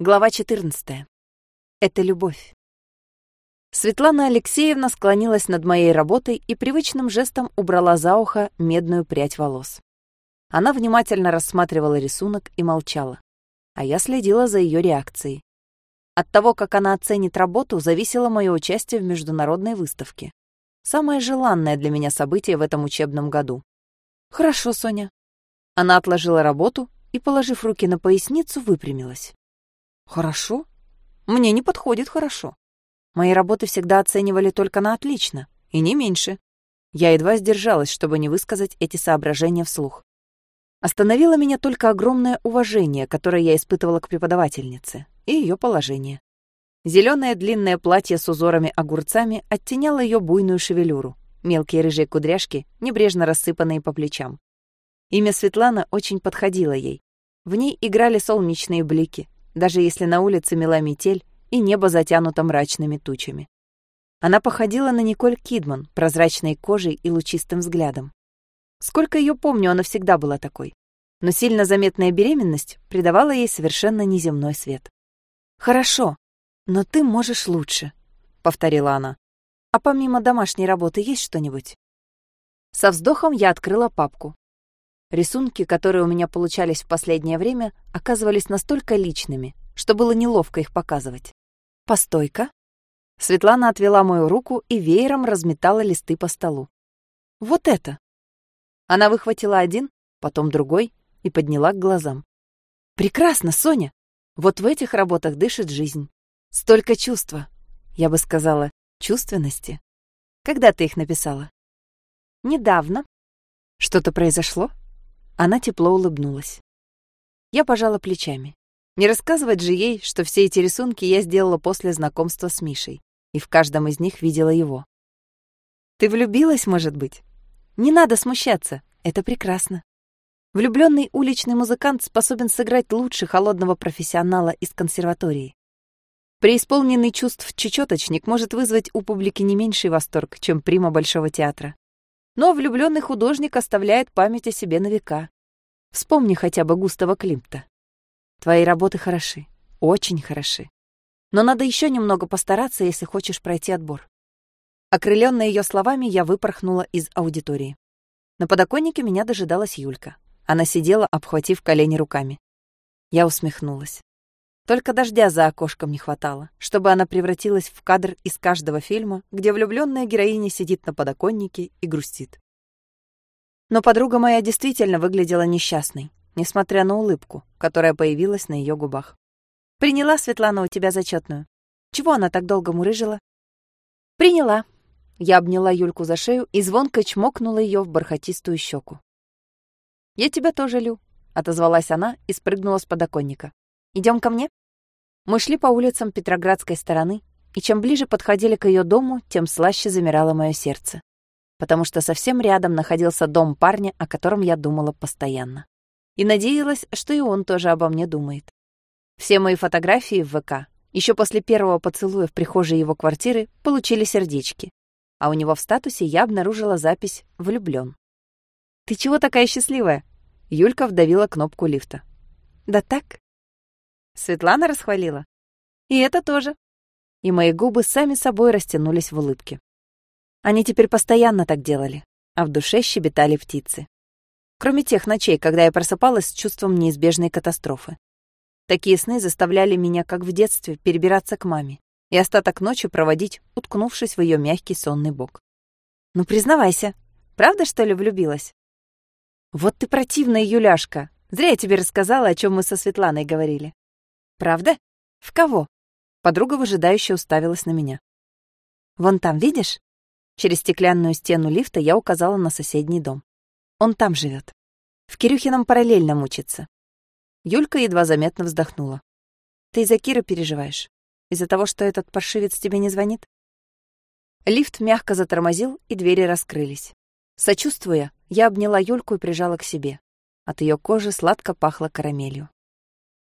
Глава 14. Это любовь. Светлана Алексеевна склонилась над моей работой и привычным жестом убрала за ухо медную прядь волос. Она внимательно рассматривала рисунок и молчала, а я следила за ее реакцией. От того, как она оценит работу, зависело мое участие в международной выставке. Самое желанное для меня событие в этом учебном году. «Хорошо, Соня». Она отложила работу и, положив руки на поясницу, выпрямилась. Хорошо? Мне не подходит хорошо. Мои работы всегда оценивали только на отлично, и не меньше. Я едва сдержалась, чтобы не высказать эти соображения вслух. Остановило меня только огромное уважение, которое я испытывала к преподавательнице, и ее положение. Зеленое длинное платье с узорами-огурцами оттеняло ее буйную шевелюру, мелкие рыжие кудряшки, небрежно рассыпанные по плечам. Имя Светлана очень подходило ей. В ней играли солнечные блики, даже если на улице мела метель и небо затянуто мрачными тучами. Она походила на Николь Кидман, прозрачной кожей и лучистым взглядом. Сколько ее помню, она всегда была такой. Но сильно заметная беременность придавала ей совершенно неземной свет. «Хорошо, но ты можешь лучше», — повторила она. «А помимо домашней работы есть что-нибудь?» Со вздохом я открыла папку, Рисунки, которые у меня получались в последнее время, оказывались настолько личными, что было неловко их показывать. «Постой-ка». Светлана отвела мою руку и веером разметала листы по столу. «Вот это!» Она выхватила один, потом другой и подняла к глазам. «Прекрасно, Соня! Вот в этих работах дышит жизнь. Столько чувства. Я бы сказала, чувственности. Когда ты их написала?» «Недавно». «Что-то произошло?» Она тепло улыбнулась. Я пожала плечами. Не рассказывать же ей, что все эти рисунки я сделала после знакомства с Мишей, и в каждом из них видела его. Ты влюбилась, может быть? Не надо смущаться, это прекрасно. Влюбленный уличный музыкант способен сыграть лучше холодного профессионала из консерватории. Преисполненный чувств чечеточник может вызвать у публики не меньший восторг, чем прима Большого театра. Но влюбленный художник оставляет память о себе на века. Вспомни хотя бы Густава Климта. Твои работы хороши, очень хороши. Но надо еще немного постараться, если хочешь пройти отбор. Окрыленная ее словами, я выпорхнула из аудитории. На подоконнике меня дожидалась Юлька. Она сидела, обхватив колени руками. Я усмехнулась. Только дождя за окошком не хватало, чтобы она превратилась в кадр из каждого фильма, где влюбленная героиня сидит на подоконнике и грустит. Но подруга моя действительно выглядела несчастной, несмотря на улыбку, которая появилась на ее губах. «Приняла Светлана у тебя зачетную. Чего она так долго мурыжила?» «Приняла». Я обняла Юльку за шею и звонко чмокнула ее в бархатистую щеку. «Я тебя тоже, Лю», — отозвалась она и спрыгнула с подоконника. Идем ко мне?» Мы шли по улицам Петроградской стороны, и чем ближе подходили к ее дому, тем слаще замирало мое сердце. Потому что совсем рядом находился дом парня, о котором я думала постоянно. И надеялась, что и он тоже обо мне думает. Все мои фотографии в ВК еще после первого поцелуя в прихожей его квартиры получили сердечки, а у него в статусе я обнаружила запись «Влюблён». «Ты чего такая счастливая?» Юлька вдавила кнопку лифта. «Да так», Светлана расхвалила. И это тоже. И мои губы сами собой растянулись в улыбке. Они теперь постоянно так делали, а в душе щебетали птицы. Кроме тех ночей, когда я просыпалась с чувством неизбежной катастрофы. Такие сны заставляли меня, как в детстве, перебираться к маме и остаток ночи проводить, уткнувшись в ее мягкий сонный бок. «Ну, признавайся, правда, что ли, влюбилась?» «Вот ты противная, Юляшка! Зря я тебе рассказала, о чем мы со Светланой говорили. «Правда? В кого?» Подруга выжидающе уставилась на меня. «Вон там, видишь?» Через стеклянную стену лифта я указала на соседний дом. Он там живет. В Кирюхином параллельно учится. Юлька едва заметно вздохнула. «Ты из-за Киры переживаешь? Из-за того, что этот паршивец тебе не звонит?» Лифт мягко затормозил, и двери раскрылись. Сочувствуя, я обняла Юльку и прижала к себе. От ее кожи сладко пахло карамелью.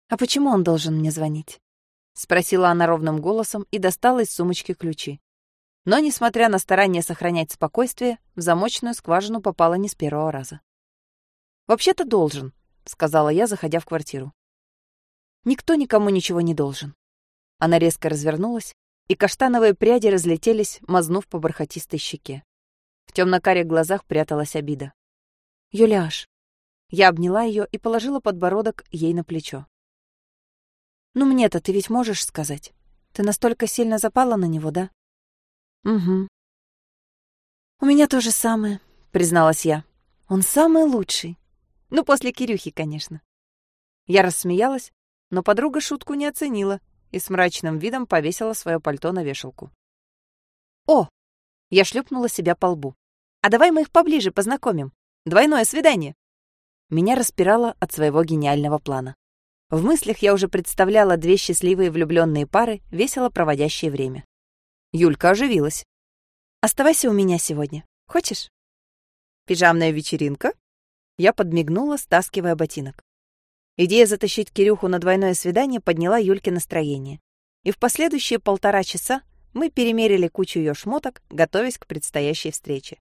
«А почему он должен мне звонить?» — спросила она ровным голосом и достала из сумочки ключи. Но, несмотря на старание сохранять спокойствие, в замочную скважину попала не с первого раза. «Вообще-то должен», — сказала я, заходя в квартиру. Никто никому ничего не должен. Она резко развернулась, и каштановые пряди разлетелись, мазнув по бархатистой щеке. В темно-карих глазах пряталась обида. «Юляш!» Я обняла ее и положила подбородок ей на плечо. «Ну мне-то ты ведь можешь сказать? Ты настолько сильно запала на него, да?» «Угу». «У меня то же самое», — призналась я. «Он самый лучший. Ну, после Кирюхи, конечно». Я рассмеялась, но подруга шутку не оценила и с мрачным видом повесила свое пальто на вешалку. «О!» — я шлепнула себя по лбу. «А давай мы их поближе познакомим. Двойное свидание». Меня распирало от своего гениального плана. В мыслях я уже представляла две счастливые влюбленные пары, весело проводящие время. Юлька оживилась. «Оставайся у меня сегодня. Хочешь?» «Пижамная вечеринка?» Я подмигнула, стаскивая ботинок. Идея затащить Кирюху на двойное свидание подняла Юльке настроение. И в последующие полтора часа мы перемерили кучу ее шмоток, готовясь к предстоящей встрече.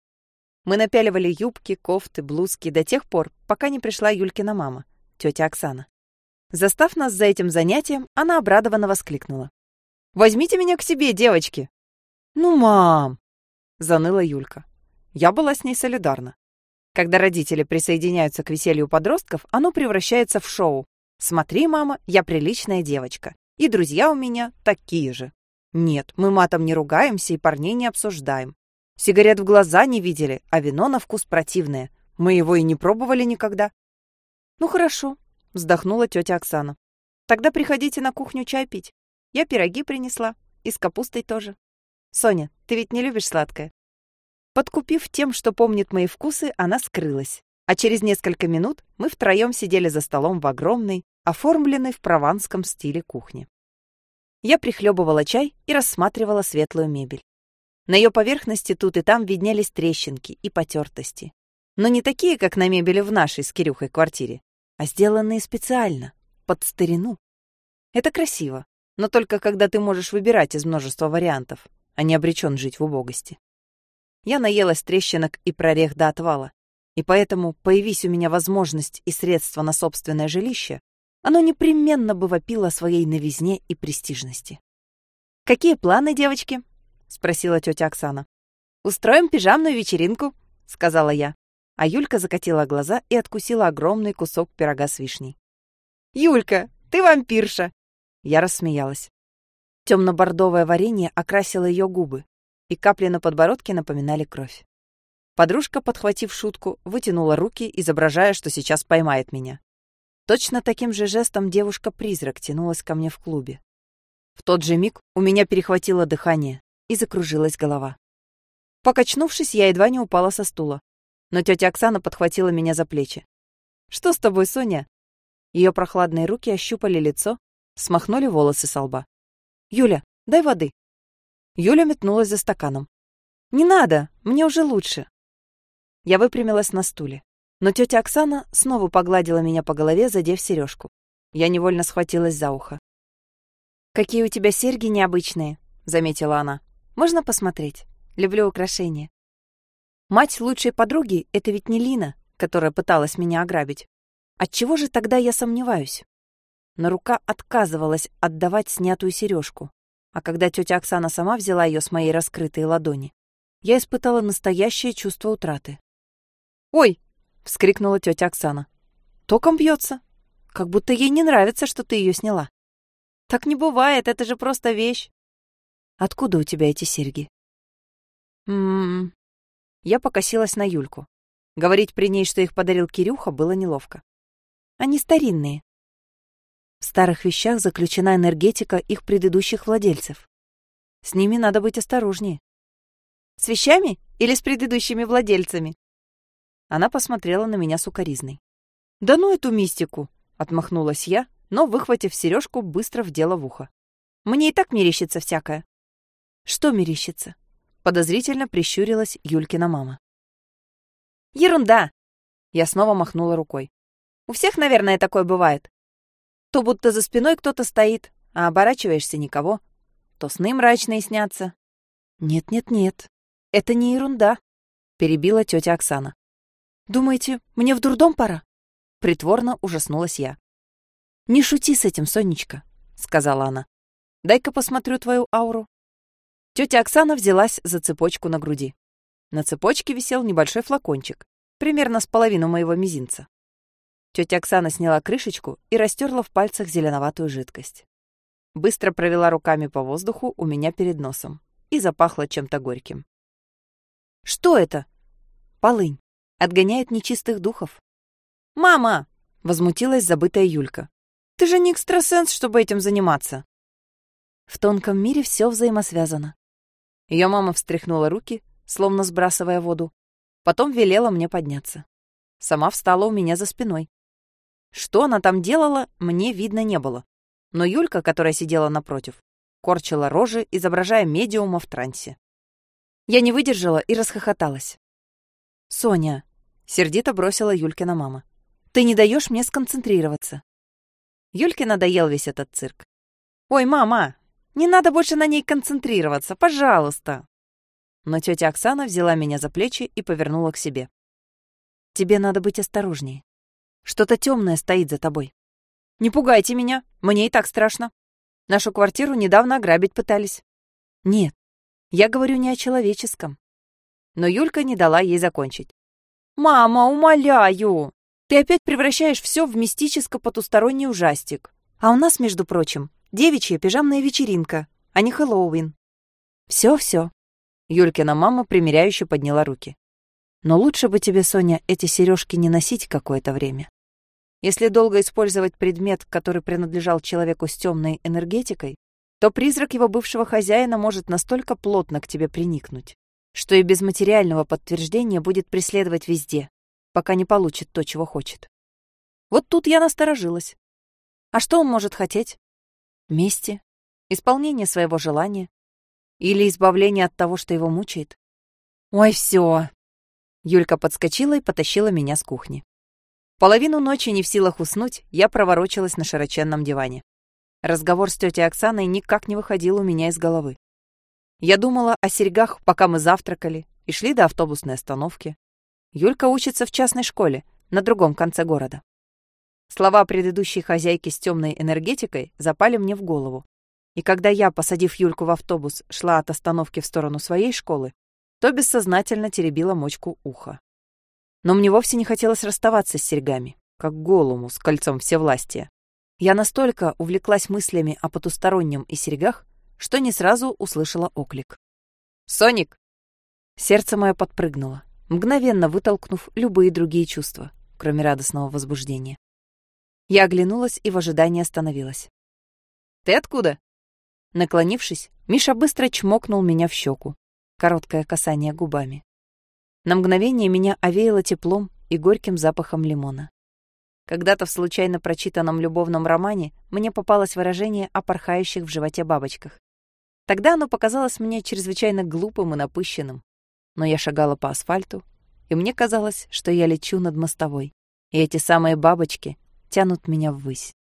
Мы напяливали юбки, кофты, блузки до тех пор, пока не пришла Юлькина мама, тетя Оксана. Застав нас за этим занятием, она обрадованно воскликнула. «Возьмите меня к себе, девочки!» «Ну, мам!» — заныла Юлька. Я была с ней солидарна. Когда родители присоединяются к веселью подростков, оно превращается в шоу. «Смотри, мама, я приличная девочка. И друзья у меня такие же». Нет, мы матом не ругаемся и парней не обсуждаем. Сигарет в глаза не видели, а вино на вкус противное. Мы его и не пробовали никогда. «Ну хорошо», — вздохнула тетя Оксана. «Тогда приходите на кухню чай пить. Я пироги принесла. И с капустой тоже. Соня, ты ведь не любишь сладкое?» Подкупив тем, что помнит мои вкусы, она скрылась. А через несколько минут мы втроем сидели за столом в огромной, оформленной в прованском стиле кухне. Я прихлебывала чай и рассматривала светлую мебель. На ее поверхности тут и там виднелись трещинки и потертости. Но не такие, как на мебели в нашей с Кирюхой квартире, а сделанные специально, под старину. Это красиво, но только когда ты можешь выбирать из множества вариантов, а не обречен жить в убогости. Я наелась трещинок и прорех до отвала, и поэтому, появись у меня возможность и средства на собственное жилище, оно непременно бы вопило о своей новизне и престижности. «Какие планы, девочки?» — спросила тетя Оксана. «Устроим пижамную вечеринку», — сказала я. А Юлька закатила глаза и откусила огромный кусок пирога с вишней. «Юлька, ты вампирша!» Я рассмеялась. Темно-бордовое варенье окрасило ее губы, и капли на подбородке напоминали кровь. Подружка, подхватив шутку, вытянула руки, изображая, что сейчас поймает меня. Точно таким же жестом девушка-призрак тянулась ко мне в клубе. В тот же миг у меня перехватило дыхание и закружилась голова. Покачнувшись, я едва не упала со стула, но тетя Оксана подхватила меня за плечи. «Что с тобой, Соня?» Ее прохладные руки ощупали лицо, смахнули волосы со лба. «Юля, дай воды», Юля метнулась за стаканом. «Не надо, мне уже лучше». Я выпрямилась на стуле. Но тетя Оксана снова погладила меня по голове, задев сережку. Я невольно схватилась за ухо. «Какие у тебя серьги необычные», — заметила она. «Можно посмотреть? Люблю украшения». Мать лучшей подруги — это ведь не Лина, которая пыталась меня ограбить. Отчего же тогда я сомневаюсь? Но рука отказывалась отдавать снятую сережку. А когда тетя Оксана сама взяла ее с моей раскрытой ладони, я испытала настоящее чувство утраты. «Ой!» — вскрикнула тетя Оксана. «Током бьется. Как будто ей не нравится, что ты ее сняла». «Так не бывает, это же просто вещь». «Откуда у тебя эти серьги?» «М-м-м...» Я покосилась на Юльку. Говорить при ней, что их подарил Кирюха, было неловко. «Они старинные. В старых вещах заключена энергетика их предыдущих владельцев. С ними надо быть осторожнее. С вещами или с предыдущими владельцами? Она посмотрела на меня сукоризной. Да ну эту мистику, отмахнулась я, но, выхватив сережку, быстро вдела в ухо. Мне и так мерещится всякое. Что мерещится? Подозрительно прищурилась Юлькина мама. Ерунда! Я снова махнула рукой. У всех, наверное, такое бывает. То будто за спиной кто-то стоит, а оборачиваешься никого. То сны мрачные снятся. Нет-нет-нет, это не ерунда, перебила тетя Оксана. Думаете, мне в дурдом пора? Притворно ужаснулась я. «Не шути с этим, Сонечка», — сказала она. «Дай-ка посмотрю твою ауру». Тетя Оксана взялась за цепочку на груди. На цепочке висел небольшой флакончик, примерно с половину моего мизинца. Тетя Оксана сняла крышечку и растерла в пальцах зеленоватую жидкость. Быстро провела руками по воздуху у меня перед носом и запахло чем-то горьким. «Что это?» «Полынь. Отгоняет нечистых духов». «Мама!» — возмутилась забытая Юлька. «Ты же не экстрасенс, чтобы этим заниматься». В тонком мире все взаимосвязано. Ее мама встряхнула руки, словно сбрасывая воду, потом велела мне подняться. Сама встала у меня за спиной. Что она там делала, мне видно не было но Юлька, которая сидела напротив, корчила рожи, изображая медиума в трансе. Я не выдержала и расхохоталась. «Соня», — сердито бросила Юлькина мама, — «ты не даешь мне сконцентрироваться». Юльке надоел весь этот цирк. «Ой, мама, не надо больше на ней концентрироваться, пожалуйста!» Но тетя Оксана взяла меня за плечи и повернула к себе. «Тебе надо быть осторожнее. Что-то темное стоит за тобой. Не пугайте меня, мне и так страшно. Нашу квартиру недавно ограбить пытались. Нет, я говорю не о человеческом. Но Юлька не дала ей закончить. «Мама, умоляю! Ты опять превращаешь все в мистическо-потусторонний ужастик. А у нас, между прочим, девичья пижамная вечеринка, а не Хэллоуин». «Все-все». Юлькина мама примиряюще подняла руки. «Но лучше бы тебе, Соня, эти сережки не носить какое-то время. Если долго использовать предмет, который принадлежал человеку с темной энергетикой, то призрак его бывшего хозяина может настолько плотно к тебе приникнуть, что и без материального подтверждения будет преследовать везде, пока не получит то, чего хочет. Вот тут я насторожилась. А что он может хотеть? Мести? Исполнение своего желания? Или избавление от того, что его мучает? Ой, все. Юлька подскочила и потащила меня с кухни. Половину ночи не в силах уснуть, я проворочилась на широченном диване. Разговор с тетей Оксаной никак не выходил у меня из головы. Я думала о серьгах, пока мы завтракали и шли до автобусной остановки. Юлька учится в частной школе, на другом конце города. Слова предыдущей хозяйки с темной энергетикой запали мне в голову. И когда я, посадив Юльку в автобус, шла от остановки в сторону своей школы, то бессознательно теребила мочку уха. Но мне вовсе не хотелось расставаться с серьгами, как голому с кольцом всевластия. Я настолько увлеклась мыслями о потустороннем и серьгах, что не сразу услышала оклик. «Соник!» Сердце мое подпрыгнуло, мгновенно вытолкнув любые другие чувства, кроме радостного возбуждения. Я оглянулась и в ожидании остановилась. «Ты откуда?» Наклонившись, Миша быстро чмокнул меня в щеку. Короткое касание губами. На мгновение меня овеяло теплом и горьким запахом лимона. Когда-то в случайно прочитанном любовном романе мне попалось выражение о порхающих в животе бабочках. Тогда оно показалось мне чрезвычайно глупым и напыщенным. Но я шагала по асфальту, и мне казалось, что я лечу над мостовой, и эти самые бабочки тянут меня ввысь.